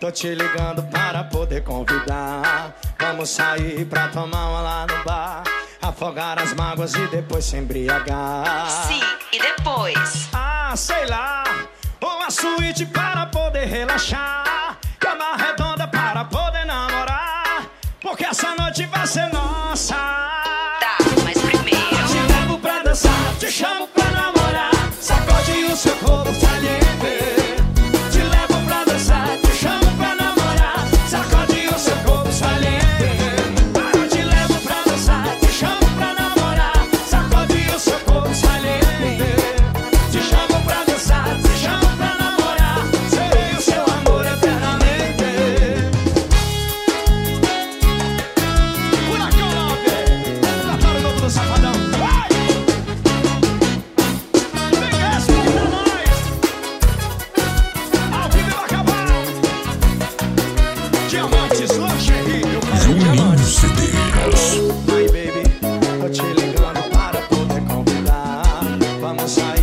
Tô te ligando para poder convidar. Vamos sair pra tomar uma lá no bar. Afogar as mágoas e depois se embriagar. Sim, e depois? Ah, sei lá. Uma suíte para poder relaxar. Cama redonda para poder namorar. Porque essa noite vai ser nossa. on the side.